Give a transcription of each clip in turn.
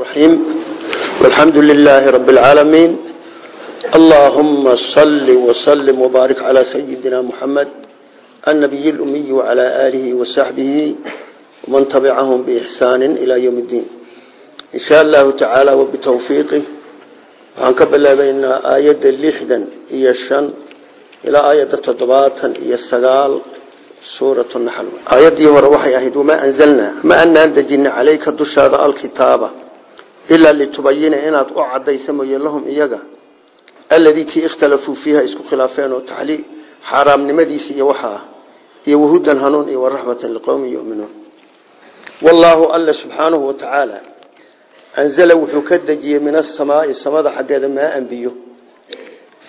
الرحيم والحمد لله رب العالمين اللهم صل وسلم وبارك على سيدنا محمد النبي الأمي وعلى آله وصحبه ومن تبعهم بإحسان إلى يوم الدين إن شاء الله تعالى وبتوفيقه وعنكب الله بين آية اللحدا هي الشن إلى آية التضباطا هي السقال سورة النحل آية وروحي أهد وما أنزلنا ما أن أندجن عليك دشاد الكتابة ilaa litubayina inaad u cadaysa mooye lahum iyaga alladii kii ikhtalafuu fiiha isku khilaafeen oo taxliil xaaraamnimadiisa iyo waxa ah iyo wahudan hanuun iyo waraxmatan liqowmin yuminuun. Wallaahu alla subxaanahu watacaala anzala wuxuu ka dejiyey min asamaai samada xaggeeda maaan biyo.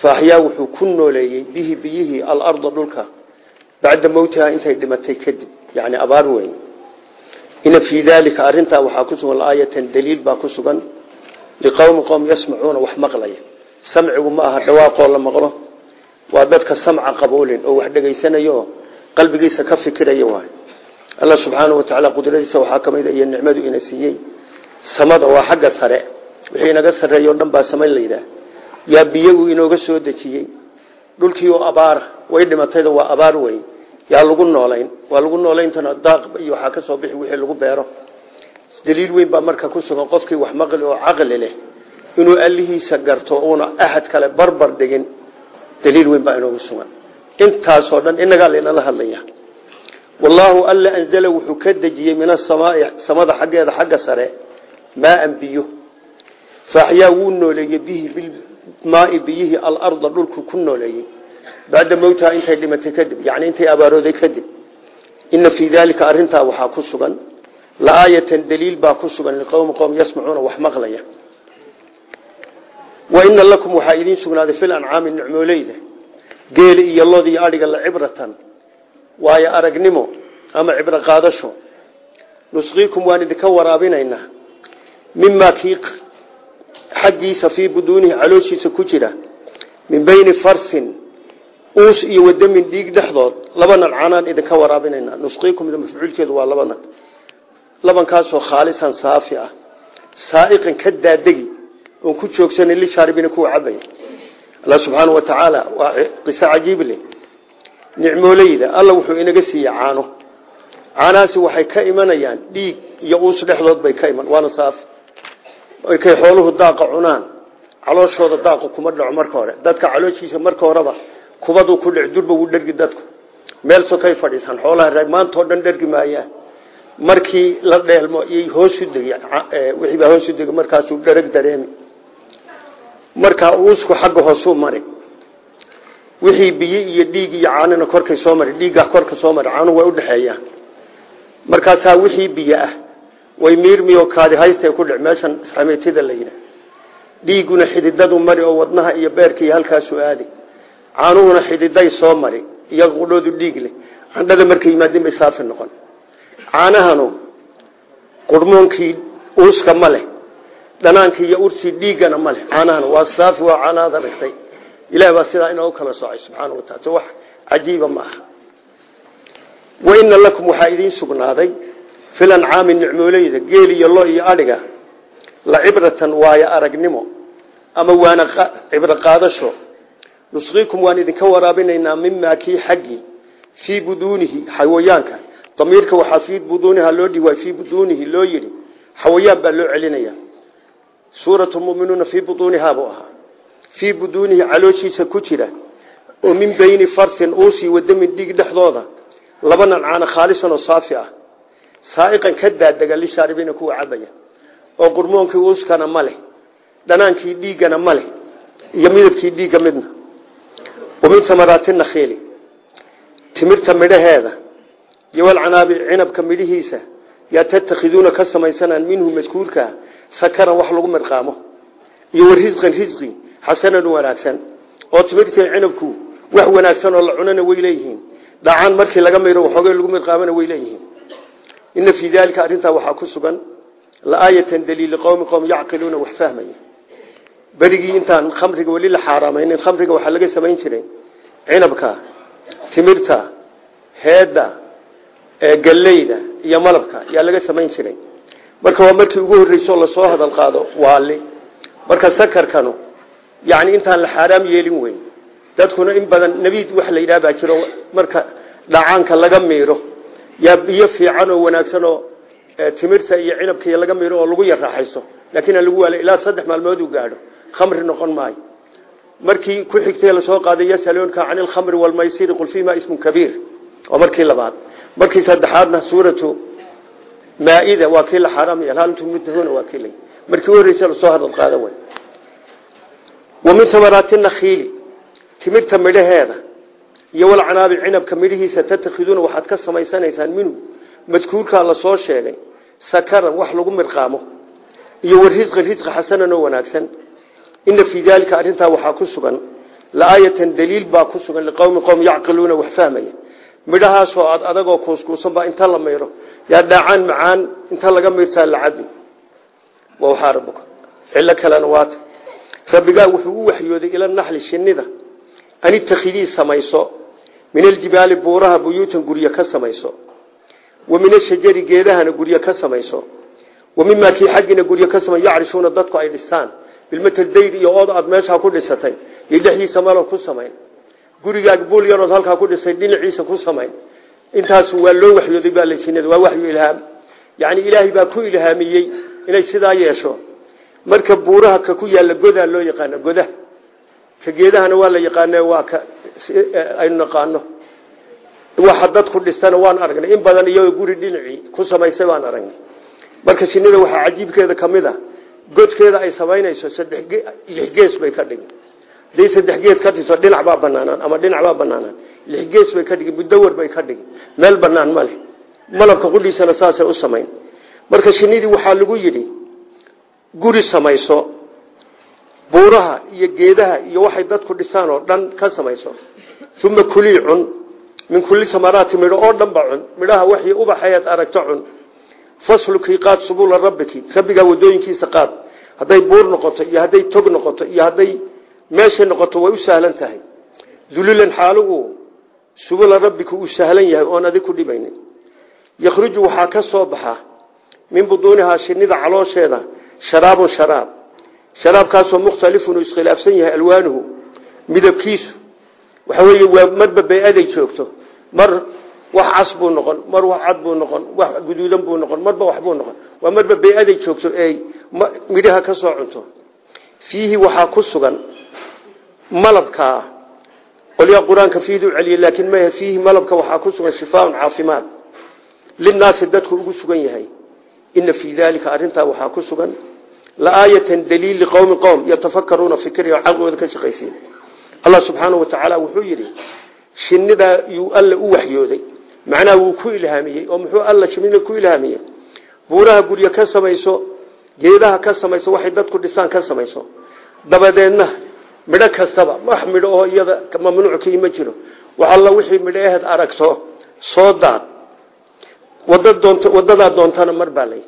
Faaxyaa wuxuu ku nooleeyey bihi biyihii alarda dhulka intay dhimatay kadib yani ina fii daalika arintaa waxaa ku sugan aayatan daliil baa ku sugan liqowmi qowm yasmacuuna wax maqlaya samcigu ma aha dhawaaqoo la maqlo waa dadka samca qaboolin oo wax dhegaysanaya oo qalbigiisa ka fikiraya waay alla subxaanau watacaala qudradiisa waxaa ka mid iyo nicmadu ina siiyey samada waa xagga sare wixii inaga sarreeya o dhan baa samayn layidhaah yaa biyagu inooga soo dejiyey dhulkii oo abaara way dhimatayda waa abaar weyn yaa lagu noolayn. Waa lagu noolayntana daaq iyo waxaa ka soo bixi wixii lagu beero. Daliil weyn baa marka ku sugan qofkii wax maqli oo caqli leh inuu allihiisa garto uuna axad kale barbar dhigin. Daliil weyn baa inoogu sugan. Intaasoo dhan inagaa laynala hadlaya. Wallaahu alla anzala wuxuu ka dejiyey min asamaai samada xaggeeda xagga sare maaan biyo. Faaxyaa wuu nooleeyey bihi bilmaai biyihii alarda dhulku ku nooleeyey bacda mowtaha intay dhimatay kadib yani intay abaarooday kadib ina fii daalika arintaa waxaa ku sugan laaayatan daliil baa ku sugan liqowmi qowm yasmacuuna wax maqlaya wa ina lakum waxaa idiin sugnaaday fil ancaami nicmooleyda geeli iyo lod iyo adhiga la cibratan waayo aragnimo ama cibro qaadasho nusqiikum waan idinka waraabinaynaa mimaa kii xaggiisa fii buduunihi ku jira min bayni uus iyo wadamin dhiig dhexdood laba nalcanaan idinka waraabinaynaa. Nusqiikum mafcuulkeedu waa laba nag. Labankaasoo khaalisan saafi ah. Saaiqan ka daadegi oon ku joogsanan lishaaribina kuwa cabaya alla subxaanau watacaala waa qiso cajiib leh. Nicmooleyda alla wuxuu inaga siiyey caano. Caanahaasi waxay ka imanayaan dhiig iyo uus dhexdood bay ka iman waana saafi markay xooluhu daaqa cunaan calooshooda daaqu kuma dhaco marka hore. Dadka calooshiisa marka kubaduu ku dhic durba wuu dhergi dadku. Meel sokay fadhiisan xoolaha reer maantao dhan dhergi maayaan markii la dheelmo iyay hoosu degi wixiibaa hoosu degi markaasuu dhereg dareemi. Markaa uusku xagga hoosuu mari wixii biyo iyo dhiig iyo caanina korkay soo mari dhiigga korka soo mari caanuhu way udhexeeyaan markaasaa wixii biyo ah way miirmiyo kaadi haysta ku dhic meeshan xameetida la yidhaah dhiiguna xididadu mari oo wadnaha iyo beerka iyo halkaasu aadi caanuhuna xididay soo mari iyaga qudhoodu dhiig leh. Candhada markay yimaadeen bay saafi noqon. Caanahanu qurmoonkii uuska ma leh. Iyo urtii dhiiggana ma leh. Waa saafi waa caanaad aragtay ilaah baa sidaa inoogu kala soocay subxaana wataala wax cajiiba ma aha. Wa ina lakum waxaa idiin sugnaaday fil ancaami nicmooleyda geel iyo lo iyo adhiga la cibratan waayo aragnimo ama waana cibro qaadasho nusqiikum waan idinka waraabinaynaa mimaa kii xaggii fii buduunihi xawayaanka damiirka waxaa fii buduuniha loo dhihi fii buduunihi loo yidhi xawayaan baa loo celinaya suuratu muminuuna fii buduuniha buu ahaa fii buduunihi calooshiisa ku jira oo min beyni farsin uusi wadamin dhiig dhexdooda laba nancaana khaalisan oo saafi ah saaiqan ka daadega lishaaribina kuwa cabaya oo wamin amaraati nakhiili timirta midhaheeda iyo walcanaabi cinabka midhihiisa yaa tatakhiduuna ka samaysanaan minhu madkuurkaa sakaran wax lagu mirqaamo iyo warisqan risqi xasanan wanaagsan oo timirtii cinabku wax wanaagsan oo la cunana way leeyihiin dhacaan markii laga miro waxoogay lagu mirqaamana way leeyihiin ina fii daalika arrintaa ku sugan yacqiluuna wax fahmaya berigii intaan khamriga weli la xaaraamaynin khamriga waxaa laga samayn jiray cinabka timirta heedda galeyda iyo malabka yaa laga samayn jiray. Marka waa markii ugu horreysoo la soo hadal qaado waali marka sakarkanu yani intaan la xaaraam yeelin weyn. Dadkuna in badan nebiid wax la yidhaha baa jiro marka dhacaanka laga miiro yaa biyo fiican oo wanaagsan oo timirta iyo cinabka iyo laga miiro oo lagu yar raaxayso laakiin lagu waala ilaa saddex maalmood uu gaadho khamri noqon maayo. Markii ku xigtay la soo qaaday yasaluunka can ilkhamri walmaysiri qul fiimaa ismun kabiir. Waa markii labaad. Markii saddexaadna suuratu maaida waa kii la xaaraamay hal antum mudhuna waa kii la markii u horreysay la soo hadal qaada way. Wa min samaraati nakhiili timirta midhaheeda iyo walcanaabi cinabka midhihiisa tatakhiduuna waxaad ka samaysanaysaan minhu madkuurkaa la soo sheegay sakaran wax lagu mirqaamo iyo warisqan risqi xasanan oo wanaagsan ina fii daalika arrintaa waxaa ku sugan laaayatan daliil baa ku sugan liqowmi qowm yacqiluuna wax fahmaya. Midhahaasoo aad adagoo kuuskuusan baa inta la mayro yaa dhaacaan macaan inta laga mayrtaa la cabi waxaa rabuka cilo kalena waata rabbigaa wuxuu u waxyooday ila naxli shinida an ittakhidii samayso min aljibaali buuraha buyuutan guryo ka samayso wa min ashajari geedahana guryo ka samayso wa mimaa kii bilmatel dayr iyo ood aad meeshaa ku dhisatay iyo dhexdiisa malab ku samayn. Gurigaag buul yarood halkaa ku dhisay dhinaciisa ku samayn. Intaas waa loo waxyooday baa la shinada waa waxyu ilhaam. Yacni ilaahay baa ku ilhaamiyey inay sidaa yeesho. Marka buuraha ka ku yaalla godaa loo yaqaano goda ka geedahana waa la yaqaane waa ka aynu naqaano. Waxa dadku dhistana waan aragnay. In badan iyagoo guri dhinacii ku samaysay baan aragnay marka shinida waxaa cajiibkeeda ka mid a godkeeda ay samaynayso lix gees bay ka dhigi haday saddex geed ka tirto dhinac baa banaanaan ama dhinac baa banaanaan lix gees bay ka dhigi mudawar bay ka dhigi meel banaan ma leh. Malabka qudhiisana saasay u samayn. Marka shinidii waxaa lagu yidhi guri samayso buuraha iyo geedaha iyo waxay dadku dhisaan oo dhan ka samayso. Uma kulii cun min kulli samaraati midho oo dhanba cun. Midhaha waxii ubaxayaad aragto cun. Faslukii qaad subula rabbiki. Rabbigaa wadooyinkiisa qaad hadday buur noqoto iyo hadday tog noqoto iyo hadday meeshay noqoto way u sahlan tahay. Dululan xaalugu subula rabbika uu sahlan yahay oon adig ku dhibaynin. Yakhruju waxaa ka soo baxa min buduunihaa shinida caloosheeda sharaabun sharaab. Sharaabkaasoo mukhtalifun uu iskhilaafsan yahay alwaanuhu midabkiisu. Waxa weeye waa marba bay-aday joogto. Mar wax cas noqon mar wax cad buu noqon wax guduudan buu noqon marba wax buu noqon. Waa marba bay-aday joogto ee midhaha ka soo cunto. Fiihi waxaa ku sugan malabkaa qolyaa qur'aanka fiidu celiye laakiin maya malabka waxaa ku sugan shifaaun caafimaad. Linaasi dadku ugu sugan yahay. Ina fii daalika arrintaa waxaa ku sugan laaayatan daliil liqowmi qowm yatafakaruuna fikriya caqligooda ka shaqaysiin. Allah subxaanahu wa tacaala wuxuu yidhi shinidaa yuu alla u waxyooday macnaha wuu ku ilhaamiyey oo muxuu alla shinida ku ilhaamiyey? Buuraha guryo ka samayso geedaha ka samayso waxay dadku dhisaan ka samayso. Dabadeedna midho kastaba wax midho oo iyada mamnuuckii ma jiro. Wax alla wixii midho aheed aragto soo daad. Wadadaa doontana mar baa lay.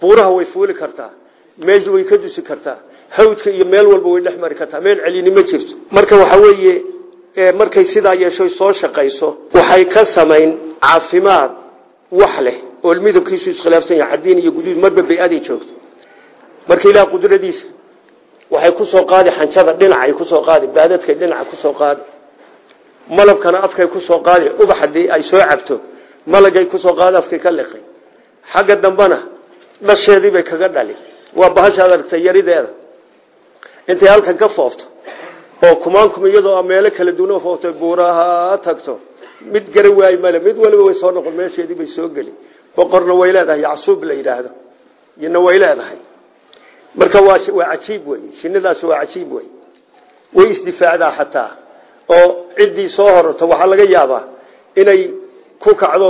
Buuraha way fuuli kartaa meesha way ka dusi kartaa. Hawdka iyo meel walba way dhex mari kartaa meel celini ma jirto. Marka waxa weeye markay sidaa yeesho soo shaqayso waxay ka samayn caafimaad wax leh oo midabkiisu iskhilaafsan yahay xadiin iyo guduud marba bay-aday joogto. Marka ilaah qudradiisa waxay ku soo qaadi xanjada dhinacay ku soo qaadi baadadkay dhinaca ku soo qaadi malabkana afkay ku soo qaadi ubax haddii ay soo cabto malagay ku soo qaadi afkay ka liqay. Xagga dambana dhasheedii bay kaga dhali. Waa aragtay yarideeda. Intay halkan ka foofto oo kumaankum iyadoo meelo kala duwan fooftay buuraha tagto. Mid garan waayi male mid waliba way soo noqon meesheedii bay soo geli. Boqorna way leedahay yacsuub la yidhaahdo. Iyona way leedahay. Marka waa waa cajiib wey shinidaas waa cajiib wey way isdifaacdaa xataa. Oo ciddii soo horarto waxaa laga yaabaa inay ku kacdo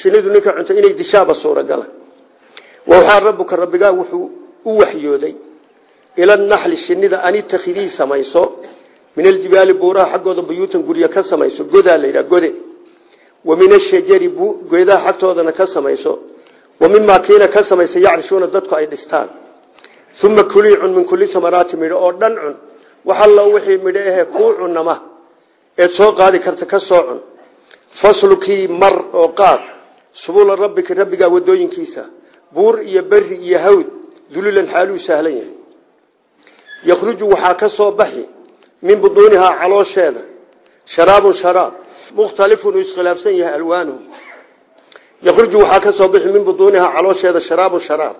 shinidu ninka cunto inay dishaaba suuragala waxaa rabbuka rabbigaa wuxuu u waxyooday ila naxli shinida an ittakhidii samayso min aljibaali buuraha xaggooda buyuutan guryo ka samayso godaa la yidhaha gode. Wa min ashajari geedaha xagtoodana ka samayso. Wa mimaa kiina ka samaysa yacrishuuna dadku ay dhistaan. Uma kulii cun min kulli samaraati midho oo dhan cun. Wax allo wixii midho ahee kuu cunama eed soo qaadi karta ka soo cun. Faslukii mar oo qaad subula rabbika rabbigaa wadooyinkiisa buur iyo beri iyo hawd dululan xaaluu sahlan yahay. Yakhruju waxaa ka baxi min buduunihaa caloosheeda. Sharaabun sharaab. Mukhtalifun uu iskhilaafsan yahay alwaanuhu yakhruju waxaa ka soo bixi min buduunihaa caloosheeda sharaabun sharaab.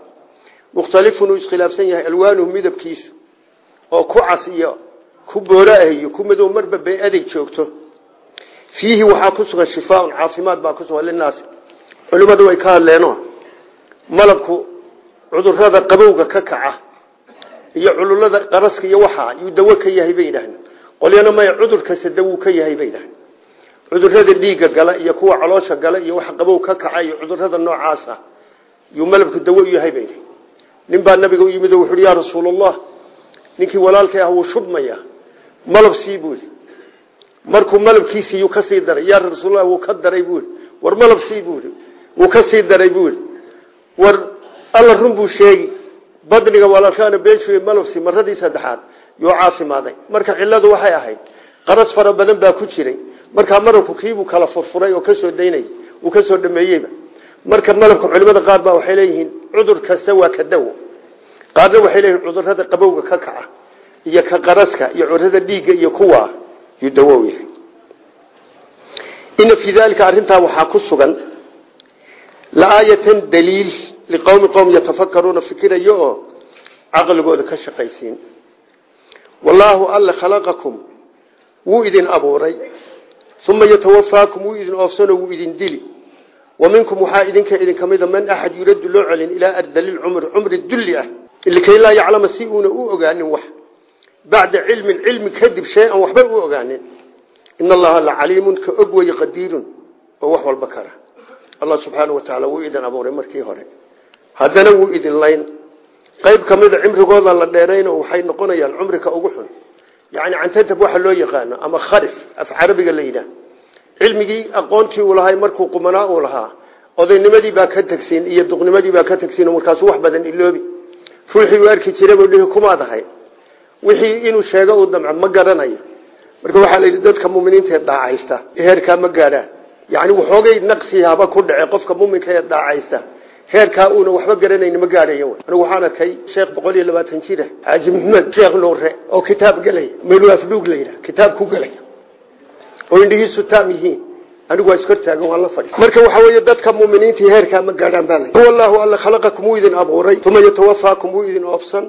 Mukhtalifun uu iskhilaafsan yahay alwaanuhu midabkiisu. Oo ku cas iyo ku boora ah iyo ku madow marba bay adeeg joogto. Fiihi waxaa ku sugan shifaaun caafimaad baa ku sugan linaasi. Culimmadu way ka hadleeno malabku cudurrada qabowga ka kaca iyo cululada qaraska iyo waxaa yuu dawo ka yahay bay idhaaheen qolyana maya cudur kasta dawuu ka yahay bay idhaaheen cudurrada dhiigga gala iyo kuwa caloosha gala iyo wax qabow ka kaca iyo cudurrada noocaasa yuu malabku dawo u yahay bay baa nabiga u yimid oo wuxu uhi yaa walaalkay ah wuu shubmaya. Malab sii markuu malabkiisii yuu ka sii daray. Yaa rasuulallah wuu ka daray buuli war malab sii wuu ka sii daray buuli war alla run buu badniga walaalkaana beeshuy malabsi maradii saddexaad yuu caafimaaday. Marka ciladu waxay ahayd qaras fara badan baa ku jiray. Markaa malabku kiibuu kala furfuray oo ka soo daynay uu ka soo dhameeyeyba. Marka malabka culimada qaar baa waxay leeyihiin cudur kasta waa ka dawo. Qaarna waxay leeyihiin cudurrada qabowga ka kaca iyo ka qaraska iyo cudurrada dhiigga iyo kuwa yuu dawo yahay. Ina fii dalika arrintaa waxaa ku sugan laaayatan daliil liqowmi qowm yatafakaruuna fikirayo oo caqligooda ka shaqaysiin. Wallaahu alle khalaqakum wuu idin abuuray. Uma yatawafaakum wuu idin oofsano wuu idin dili. Wa minkum waxaa idinka idinka mida man axad yuraddu loo celin ilaa ardalilcumri cumri dulli ah. Likay laa yaclama si uuna u ogaanin wax. Bacda cilmin cilmi kadib shay-an waxba u ogaanin. In allaha la caliimun ka og weye qadiirun oo wax walba kara. Allah subxaana wa tacaala wuu idin abuuray markii hore haddana wuu idin layn qayb ka mida cimrigooda la dheerayno waxay noqonayaan cumrika ugu xun. Yani cantatab waxa loo yaqaano ama kharif af carabiga la yidhaah. Cilmigii aqoontii uu lahay markuu qumanaa uu lahaa. Odaynimadii baa ka tegsiin iyo duqnimadii baa ka tegsiin markaasu wax badan iloobi. Ruuxii uu arki jiraba dhihi kumaad ahay? Wixii inuu sheego uu damco ma garanayo marka waxaa la yidhi dadka muminiinta ee daacaysta heerkaa ma gaadhaan yani waxoogay naqsi haba ku dhace qofka muminka ee daacaysta heerkaa uuna waxba garanayni ma gaadhayo anigu waxaan arkay sheekh boqol iyo labaatan jira xaaji maxmed sheekh nuure oo kitaab gelaya melu afdhuug la yidhaha kitaab ku gelaya oo indhihiisu taam yihiin. Anigu waa iskortaagan waan la fadhi marka waxa weeye dadka muminiintii heerkaa ma gaadhaan baa la huwa allahu alla khalaqakum wuu idin abuuray. Uma yatawafaakum wuu idin oofsan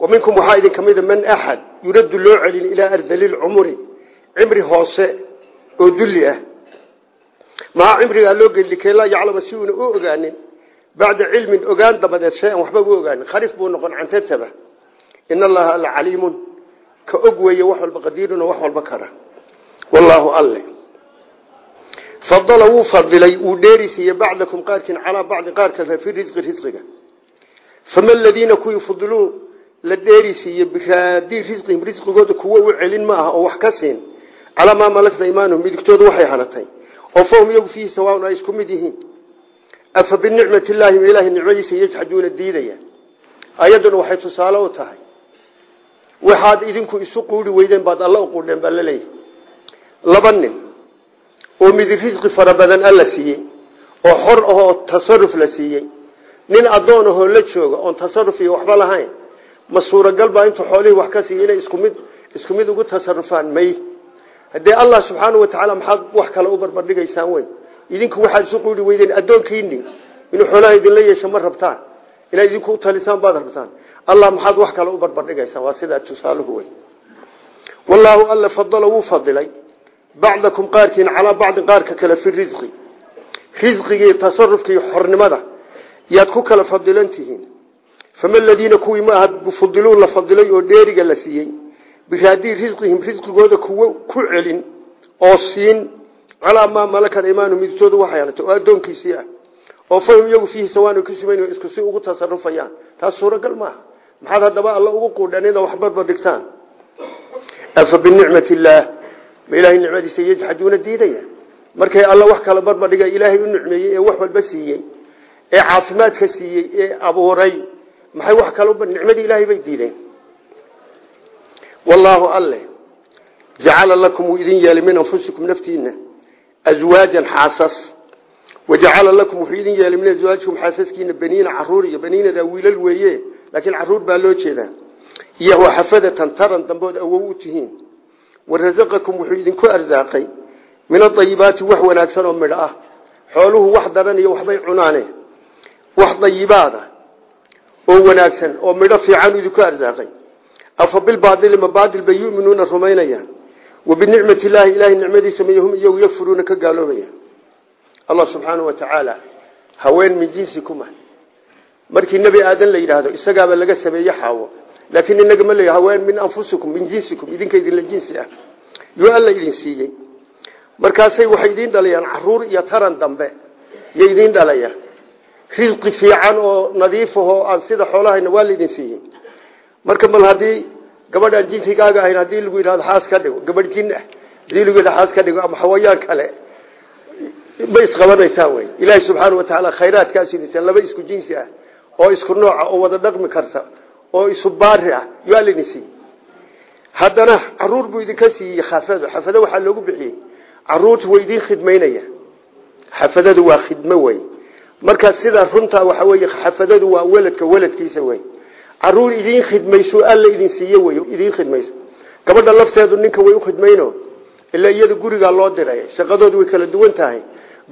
wa minkum waxaa idin kamida man axad yuraddu loo celin ilaa ardalilcumuri cimri hoose oo dulli ah maxaa cimrigaa loo geli likay laa yaclama si uuna u ogaanin? Bacda cilmin ogaan dabadeed shay-an waxba u ogaanin. Kharif buu noqon cantataba in allaha alla caliimun ka og weeye wax walba qadiirun oo wax walba kara. Wallaahu alle. Fadala wuu fadilay wuu dheerisiiye bacdakum qaarkiin calaa bacdi qaar kale fi risqi risqiga fama aladiina kuwii fudiluu la dheerisiiye biraadii risqihim risqigooda kuwo u ka siin. Calaa maa malakta imaanuhum midigtooda waxay oo fahum iyagu fiihi sawaaun ay isku mid yihiin. Afa binicmati illaahi ilaahay nicmadiisa yajxaduuna diidaya. Ayadduna waxay tusaale u tahay. Waxaad idinku isu quuri weydeen baad alla u quudheen baa la leeyahay laba nin oo midi risqi fara badan alla siiyey oo xor ahoo tasaruf la siiyey. Nin addoon ahoo la jooga oon tasaruf iyo waxba lahayn ma suuragal baa intuu xoolihii wax ka siiya inay isku mid isku mid ugu tasarufaan haddee allah subxaana wa tacaala maxaad wax kale u barbardhigaysaan wey idinku waxaad isu quuri weydeen addoonkiini inuu xoolaha idinla yeesho ma rabtaan. Inaad idinku u talisaan baad rabtaan. Allah maxaad wax kale u barbardhigaysaan. Waa sidaa tusaaluhu wey wallaahu alla fadala wuu fadilay. Bacdakum qaarkiin calaa bacdi qaarka kale fi risqi risqigii tasarufkii xornimada. Yaad ku kala fadilan fama aladiina kuwii ma aha fudiluun la fadilay oo dheeriga la siiyey biraadii risqihim risqigooda kuwo ku celin oo siin calaa maa malakad imaanu midigtooda waxay oo addoonkiisii ah. Oo fahum iyagu fiihi sawaan ku siman isku si ugu tasarufayaan taas suuragal maaha. Maxaad haddaba alla ugu quudhan ina wax barbar dhigtaan. Afa binicmati illaah ma ilaahay nicmadiisa yajxaduuna diidaya. Markay alla wax kala barbar dhiga ilaahay u nicmeeyey ee wax walba siiyey ee caafimaadka siiyey ee abuuray. Maxay wax kala nicmadii ilaahay bay diideen wallaahu alle jacala lakum wuu idin yeelay min anfusikum naftiina aswaajan xaasas. Wajacala lakum wuxuu idin yeelay min azwaajikum xaasaskiina baniina carruur iyo baniinada wiilal weeye laakiin carruur baa loo jeedaa. Iyo waxafadatan taran dambood awow u tihiin. Warasaqakum wuxuu idinku arsaaqay min adayibaati wax wanaagsan oo midho ah. Xooluhu wax daran iyo waxbay cunaane. Wax afa bilbaaili ma baadil bay yuminuuna rumaynayaan. Wa binicmati illaahi ilaahay nicmadiisa may hum iyagu yakfuruuna ka gaaloobayaan. Allah subxaanau watacaala haween min jinsikuma markii nebi aadan la yidhaahdo isagaaba laga sameeye xaawo. Laakiin inaga ma leeya haween min anfusikum min jinsikum idinka idinla jinsi ah. Yuu alla idin siiyey. Markaasay waxay idiin dhalayaan carruur iyo taran dambe. Yo idiin dhalaya risqi fiican oo nadiifahoo aan sida xoolahayna waa marka mal haddii gabadhaan jinsigaaga ahayn haddii lagu yidhahdo xaas ka dhigo gabadh jin ah haddii lagu yidhahdo xaas ka dhigo ama xawayaan kale ma isqabanaysaa wey ilaahi subxaana watacaala khayraadkaas idinsa laba isku jinsi ah oo isku nooca oo wada dhaqmi karta oo isu baari ah idin siiyey haddana carruur buu idinka siiyey xafado. Xafado waxaa loogu bixiyey. Caruurta way idiin khidmaynaya. Xafadadu waa khidmo wey marka sida runta waxa wey xafadadu waa weladka weladkiisa wey carruur idiin khidmayso alla idin siiye wey idiin khidmayso. Gabadha lafteedu ninka way ukhidmayno ilaa iyada gurigaa loo diray. Shaqadoodu way kala duwan tahay.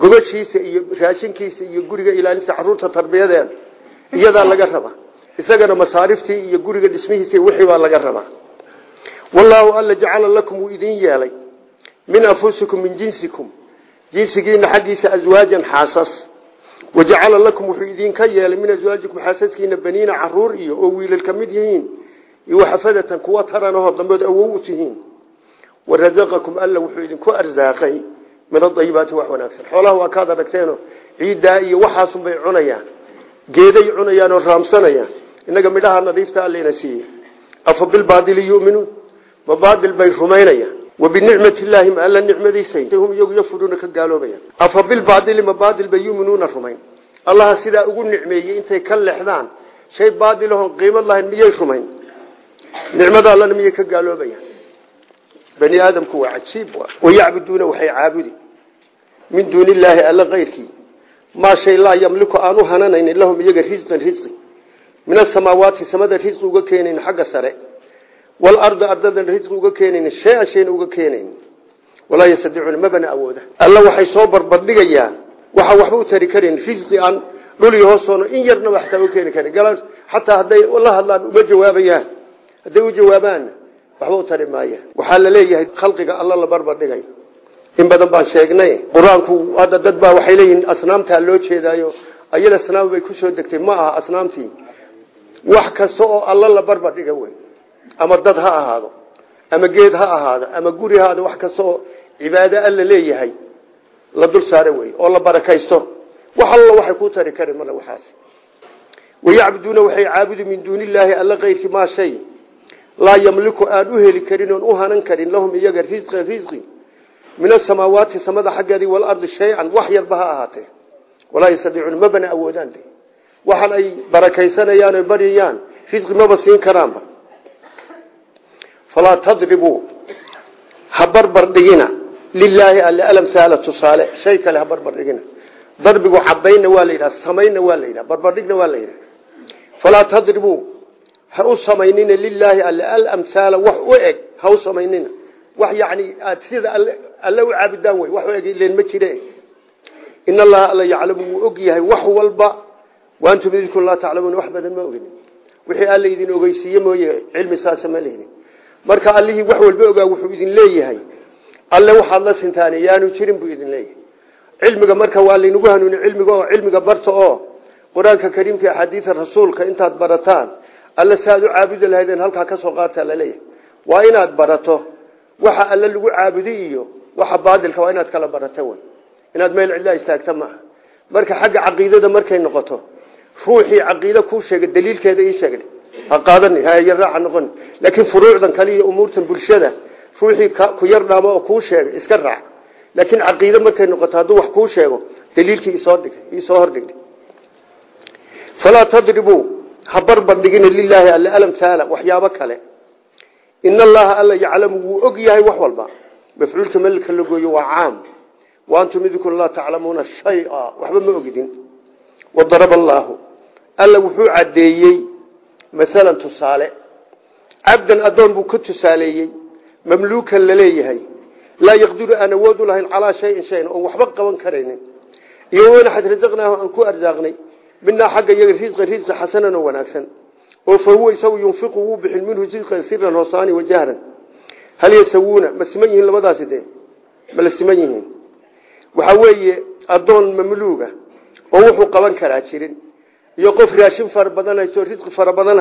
Gobashiisa iyo raashinkiisa iyo guriga ilaalinta carruurta tarbiyadeeda iyadaa laga raba. Isagana masaariftii iyo guriga dhismihiisa wixii baa laga rabaa wallaahu alla jacala lakum wuu idin yeelay min anfusikum min jinsikum. Jinsigiina xaggiisa aswaajan xaasas wajacala lakum wuxuu idinka yeelay min aswaajikum xaasaskiina baniina carruur iyo oo wiilal ka mid yihiin waxafadatan kuwa taranahoo dambeod awow u tihiin warazaqakum alla wuxuu idinku arsaaqay min adayibaati wax wanaagsan xoolaha waa kaad aragteeno ciiddaa iyo waxaasunbay cunayaan geeday cunayaan oo raamsanayaan innaga midhaha nadiifta allena siiyey afa bilbaadili yuminuun ma baadil bay rumaynayaan wabinicmati allaha sidaa ugu nicmeeyey intay ka lexdaan shay baadilahon qiimad lahayn miyay rumayn? Nicmada allana miyay ka gaaloobayaan? Bani aadamku waa cajiib wayacbuduuna waxay caabudi. Min duuni illaahi alla kayrkii maa shay laa yamliku aan u hananaynin lahum iyaga risqan risqi min asamaawaati samada risqi uga keenayn xagga sare. Walarda ardadan risqi uga keenayn shay-an shayna uga keenayn walaa yastadicuuna mabana awooda. Alla waxay soo waxaa waxba u tari karin risqi aan dhul iyo hoostoono in yarnaba xataa uga keeni karin. Xataa hadday la hadlaan uma jawaabayaan hadday u jawaabaanna waxba u tari maayaan waxaa la leeyahay khalqiga alla la barbardhigay in badan baan sheegnay qur'aanku dad baa waxay leeyihiin asnaamtaa loo jeedaayo. Ayada asnaam bay ku soo degtay ma aha asnaamtii. Wax kasta oo alla la barbardhiga wey. Ama dad ha ahaado ama geed ha ahaado ama guri ha ahaado wax kasta oo cibaado alla leeyahay la dul saare wey oo la barakaysto. Wax allo waxay ku tari kari male waxaas. Wayacbuduuna waxay caabudi min duuni illaahi alla kayrkii maa shay. Laa yamliku aan u heli karin oon u hanan karin lahum iyaga risqan risqi min asamaawaati samada xaggeedii walardi shay-an wax yarba ha ahaatee. Walaa yastadiicuuna mabana awoodaan ay barakaysanayaan oy baryayaan risqi maba siin karaanba. Falaa tadribuu ha barbardhigina lilaahi alle alamhaala tusaale shay kale ha barbardhigina darbigu cadaynna waa la yidhaha waa la yidhaha barbardhigna waa la yidhaha falaa ha u samaynina lilaahi alle alamhaala wax u eg ha u samaynina. Wax yani aad sida alle u caabudaan wey wax u eg ma jire in allaha alla yaclamu og yahay wax walba. Waantum idinku laa taclamuuna wax badan ma ogin wixii alla idin ogeysiiye mooye cilmi saasa ma marka allihii wax walba ogaa wuxuu idin leeyahay alle waxaad la sintaan yaanu jirin buu idin leeyahay. Cilmiga marka waa laynagu hanuuni cilmiga oo cilmiga barta oo qur'aanka kariimka axaadiida rasuulka intaad barataan alle si aad u caabudi ka soo qaata la leeyahay waa inaad barato waxa alle lagu caabudi iyo waxa baadilka waa inaad kala barato wey inaad meel cidlaa istaagta maaha marka xagga caqiidada markay noqoto ruuxii caqiide kuu sheegay daliilkeeda ii sheegay. Ha qaadani hayaraaxa noqon laakiin furuucdan kale iyo bulshada ruuxii ku yar dhaamo oo kuu sheegay iska raac. Laakiin caqiide markay noqoto hadduu wax kuu sheego daliilkii isoo dhig isoo hordhigay falaa tadribuu ha barbardhigina lilaahi alle alamhaala waxyaabo kale. In allaha alla yaclamu wuu og wax walba. Mafcuulka melka la gooyo waa caam. Wa antum idinkuna laa taclamuuna shaya waxba ma ogidin. Wadaraba allaahu. Alla wuxuu caddeeyey masalan tusaale. Cabdan addoon buu ka tusaaleeyey mamluukan la leeyahay laa yaqdiru aan awood u lahayn calaa shayin shayn oon waxba qaban karaynin. Iyo wanaxad rasaqnaahu aan ku arsaaqnay minaa xagga iyaga risqa risqa xasanan oo wanaagsan. Oo fa huwa isagu yunfiqu wuu bixin minhu risqan siran hoosaani wajahran hal yasawuuna ma siman yihiin labadaasi dee? Ma la siman yihiin. Waxaa weeye addoon oo wuxuu qaban karaa jirin. Iyo qof raashin fara badan fara badan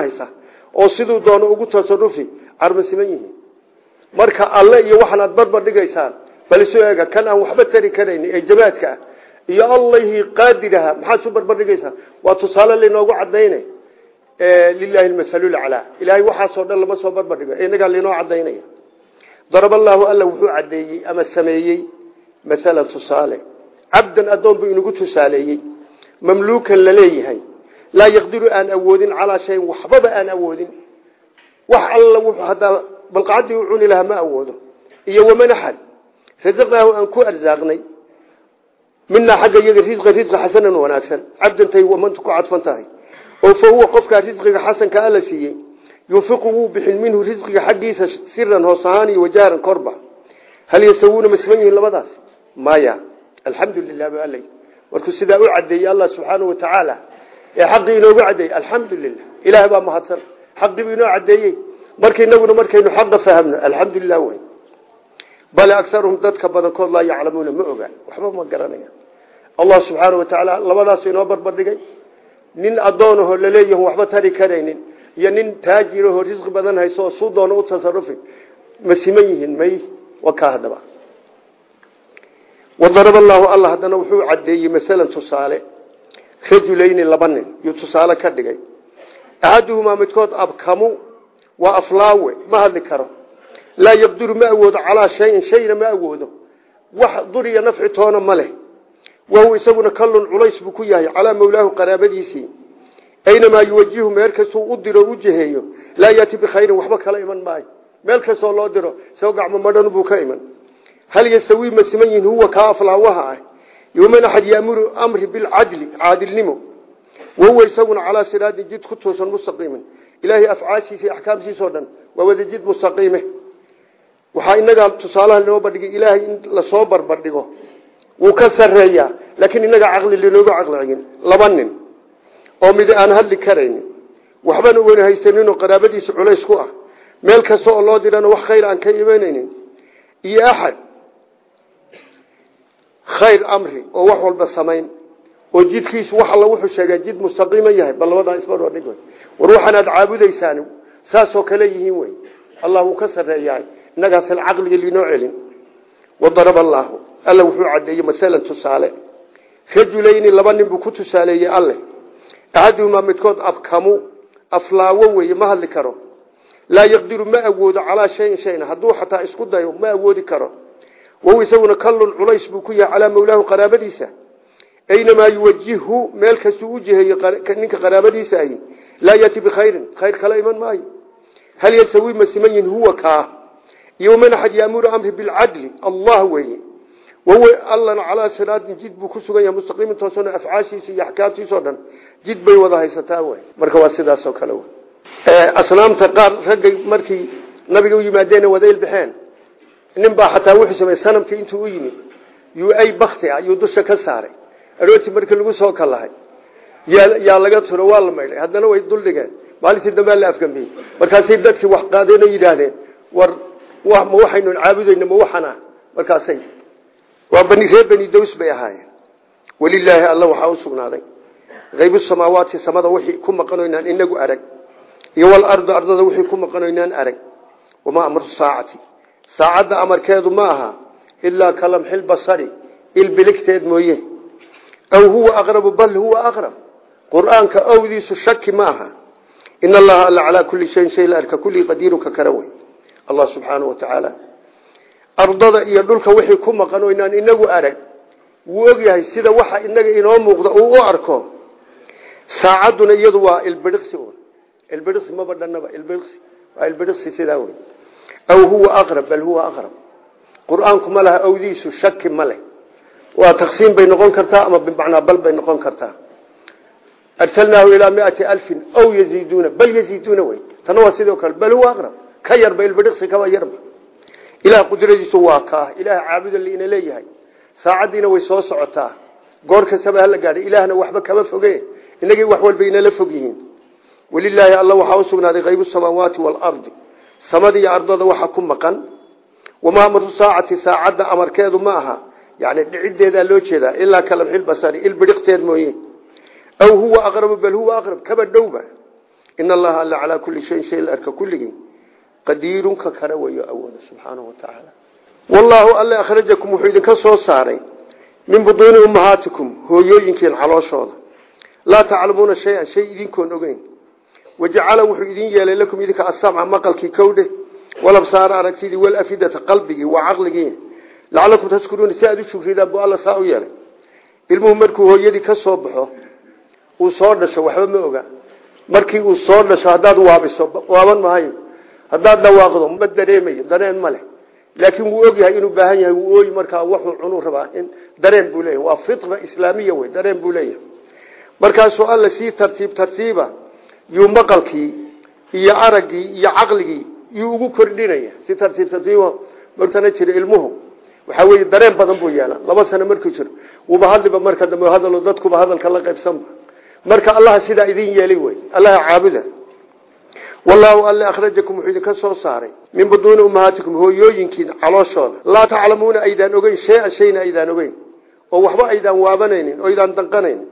oo siduu doono ugu tasarufi carma siman yihiin marka alle iyo waxaan aad barbar dhigaysaan. Bal isu eega kan aan waxba tari karayn ee jamaadka ah iyo allahii qaadiraha maxaad isu barbar dhigaysaa waa tusaale lainoogu cadayna lilahi lmasalulcalaa ilaahay waxaasoo dhan lama soo barbar dhigo. Inagaa lainoo cadaynaya darab allaahu alla wuxuu cadeeyey ama sameeyey maalan tusaale. Cabdan addoon buu inagu tusaaleeyey. Mamluukan la leeyahay laa yaqdiru aan awoodin calaa shayin waxbaba aan awoodin wax alla hadaa balqacadii u cuni lahaa ma awoodo. Iyo waman axad rasaqnaahu aan ku arsaaqnay. Minaa xagga iyaga risqa risqa xasanan wanaagsan. Cabdantay wamantu ku cadfan tahay. Oo fa huwa qofkaa risqiga xasanka alla siiyey yunfiqu wuu minhu risqiga xaggiisa siran hoos iyo wajaaran korba. Hal yasawuuna ma siman yihiin labadaas? Maya alxamdu alay markuu sidaa u cadeeyey allah subxaanau watacaala ee xaqii inoogu cadeeyey alxamdu lilah ilaah baa mahadsan xaqii buu inoo cadeeyey marka inaguna markaynu xaqa fahamno alxamdu lilah wey bale agaruhum dadka badankood laa yaclamuuna ma ogaan. Waxba ma garanaya. Allah subxaana wa tacaala labadaas inoo barbardhigay. Nin adoonahoo laleeyahu waxba tari karaynin. Iyo nin taajirahoo risqi badan hayso oo suu doono u tasarufi ma siman yihiin may wakaa hadaba wadarab allaahu alla haddana wuxuu axaduhumaa midkood abkamu waa aflaawe ma hadli karo laa yaqdiru ma awoodo calaa shayin shayna ma awoodo wax duriya nafci toona ma leh wahuwa isaguna kallun culays buu ku yahay calaa mawlaahu qaraabadiisii aynamaa yuwajihu meel kastuu u diro u jiheeyo laa yaati bikhayrin waxba kala iman maayo meel kastoo loo diro isagoo gacmo madhan buu ka iman hal yastawii ma siman yihiin huwa kaa aflaawaha ah yoman axad yaamuru amri bilcadli caadilnimo wahuwa isaguna calaa siraadin jid ku toosan mustaqiimin ilaahay afcaashiisa iyo axkaamtiisao dhan waa wada jid mustaqiime waxaa inagaa tusaalaha linoo bandhigay ilaahay in la soo barbardhigo wuu ka sareeyaa laakiin inagaa caqli linoogu caqlicigin laba nin oo mid aan hadli karaynin waxbana uuna haysaninoo qaraabadiisa culays ku ah meel kasta oo loo dirana wax khayr aan ka imanaynin iyo axad khayr amri oo wax walba samayn oo jidkiisu wax alla wuxuu sheegaa jid mustaqiima yahay bal labadaa isbadhig war waxaan aad caabudaysaan saasoo kale yihiin wey allah wuu ka sareeyahay innagaasan caqliga linoo celin. Wadarab allaahu alla wuxuu cadeeyey masalan tusaale. Rajulayni laba nin buu ku tusaaleeyey alleh axaduhumaa midkood abkamu aflaawo weye ma karo. Laa yaqdiru ma awoodo calaa shayin shayna hadduu xataa isku dayo ma awoodi karo. Wahuwa isaguna kallun culays buu ku yahay calaa qaraabadiisa aynamaa yuwajihhu meel kastuu u jiheeyo ninka qaraabadiisa ahi laa yaati bikhayrin khayr kala iman maayo hal yasawi ma siman yihiin huwa kaa iyo man axad yaamuru amri bilcadli allah weeye wahuwa allana calaa siraadin jid buu ku sugan yahay mustaqiimin toosano afcaashiisa iyo axkaamtiisao dhan jid bay wada haysataa wey marka waa sidaasoo kale wey asnaamta qaar raggay markii nabiga u yimaadeen wada ilbaxeen nin baa aroortii markii lagu soo kalahay. Yaa laga turo waa la maydhay. Haddana way duldhigeen maalintii dambea la afgambiyey markaasay dadkii wax qaadeen oo yidhaahdeen war ma waxaynu caabudayna ma waxan markaasay waa reer bani daws bay ahaayeen. Walilaahi alla waxaa u sugnaaday. Haybu samaawaati samada wixii ku maqanoynaan inagu arag iyo walardu ardada wixii ku maqanoynaan arag. Wamaa amru saacati? Saacadda amarkeedu ma aha ilaa kalamxil basari ilbiligteed mooye aw huwa aqrabu bal huwa aqrab qur'aanka awdiisu shaki ma aha in allaha alla calaa kulli shayin shay la arka kulli qadiiruka kara wey allah subxaanahu wa tacaala ardada iyo dhulka wixii ku maqan oo inaan inagu arag wuu ogyahay sida waxa inaga inoo muuqda uu u arko saacadduna iyadu waa ilbidhiksi un ilbidhiksi maba dhanaba ilbidhiksi waa leh waa taqsiim bay noqon kartaa ama bimacnaa bal bay noqon kartaa arsalnaahu ilaa miati aw yaziiduuna bal yaziiduuna wey tana waa sidoo kale bal huwa aqrab. Ka yarba ilbidhiqsi kaba yarba ilaah qudradiisu waa kaa. Ilaah caabuda liina leeyahay. Saacaddiina way soo socotaa. Goor kastaba hala gaadhay. Ilaahna waxba kama foge. Inagii wax walba inala fog yihiin walilaahi alla waxaa u sugnaaday qaybu samaawaati waalardi samada iyo ardada waxa ku maqan. Wamaa amru saacati saacadda amarkeedu ma aha yani dhiciddeedaa loo jeedaa ilaa kalamxilbasari ilbidhiqteed mooye. Aw huwa aqrabu bal huwa aqrab kaba dhowba. In allaha alla calaa kulli shayin shay la arka kulligii. Qadiirun ka kara weyo awooda subxaanahu watacaala wallaahu alle akhrajakum wuxuu idinka soo saaray min buduuni ummahaatikum hooyooyinkiin calooshooda laa taclamuuna shay-an shay idinkoon ogeyn. Wajacala wuxuu idin yeelay lakum idinka asamca maqalkii kowdhe walabsaara aragtidii walafidata qalbigii waa caqligii lacalakum taskuruuna si aad u shugridaan buu alla saa u yeelay. Ilmuhu markuu hooyadii ka soo baxo uu soo dhasho waxba ma oga. Markii uu soo dhasho haddaad waabiso waaban mahayo haddaad dhawaaqdo ma dareemayo dareen ma leh. Laakiin wuu ogyahay inuu baahan yahay wuu ooyi markaa wuxuu cunuu rabaa in dareen buu waa fitra islaamiya wey dareen buu leeyahay. Markaasuu alla tartiib tartiiba yuu maqalkii iyo araggii iyo caqligii yuu ugu kordhinaya. Si tartiib tartiiba martana jira ilmuhu waxaa weeye dareen badan buu yeelaa laba sano markuu jiro wuuba hadliba marka dambe hadalo dadkuba hadalka la qaybsanba marka allaha sidaa idin yeelay wey allaha caabuda. Wallaahu alle akhrajakum wuxuu soo saaray. Min buduuni ummahaatikum hooyooyinkiin calooshooda laa taclamuuna aydaan ogeyn shay-an shayna aydaan ogeyn. Oo waxba aydaan waabanaynin oo aydaan danqanaynin.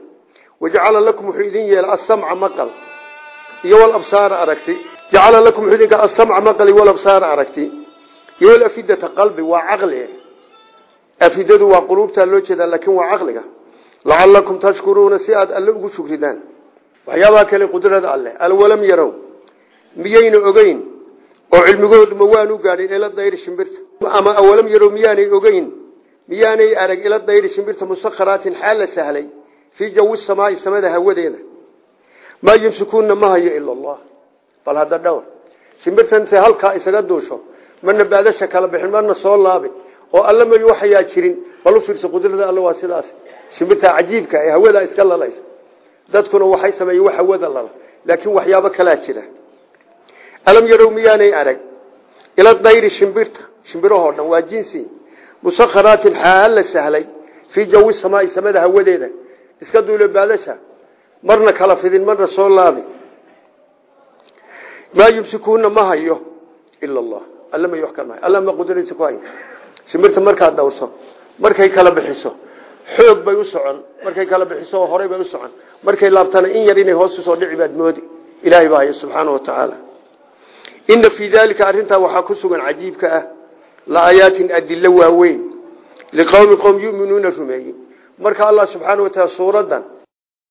Wajacala lakum wuxuu idin yeelay asamca maqal. Iyo walabsaara aragti. Jacala lakum wuxuu idinka asamca maqali walabsaara aragti. Iyo walafidata qalbi waa caqli afidadu waa quluubtaa loo jeedaa laakiin waa caqliga. Lacalakum tashkuruuna si aad alle ugu shukridaan waxyaabaha kale qudrada alleh alwalam yarow. Miyayna ogeyn? Oo cilmigoodu ma waanu gaadhin ila dayri shimbirta. Ama awalam yarow miyaanay ogeyn? Miyaanay arag ila dayri shimbirta musakharaatin xaal la sahlay fii jawi samaai samada hawadeeda. Maa yumsikuuna ma hayo ila allah. Bal hadda dhowr shimbirtan intay halkaa isaga duusho. Marna baadasha kala oo alla may waxayaa jirin bal u fiirso qudrada alle waa sidaas. Shimbirta cajiibka ee hawadaa iska lalaysa. Dadkuna waxay sameeyeen wax hawada lala laakiin waxyaabo kalaa jira. Alam yarow arag? Ila dayri shimbirta. Shimbirahoo dhan waa jinsi. Musakharaatin xaal la sahlay fii jawi samaai samada hawadeeda. Iska duule baadasha. Marna kala fidin marna soo laabi. Maa yumsikuuna ma hayo ila allah. Alla may wax alla ma qudradiisa ku hayo shimbirta markaad dawrso markay kala bixiso xoog bay u socon markay kala bixiso horay bay u socon markay laabtana in yar inay hoos u soo dhici baad moodi. Ilaahay baa hayo subxaana wa tacaala ina fii daalika arrintaa waxaa ku sugan cajiibka ah la aayaatin adilo waaweyn liqowmi qowm yuminuuna rumeeye marka allah subxaana wa taala suuradan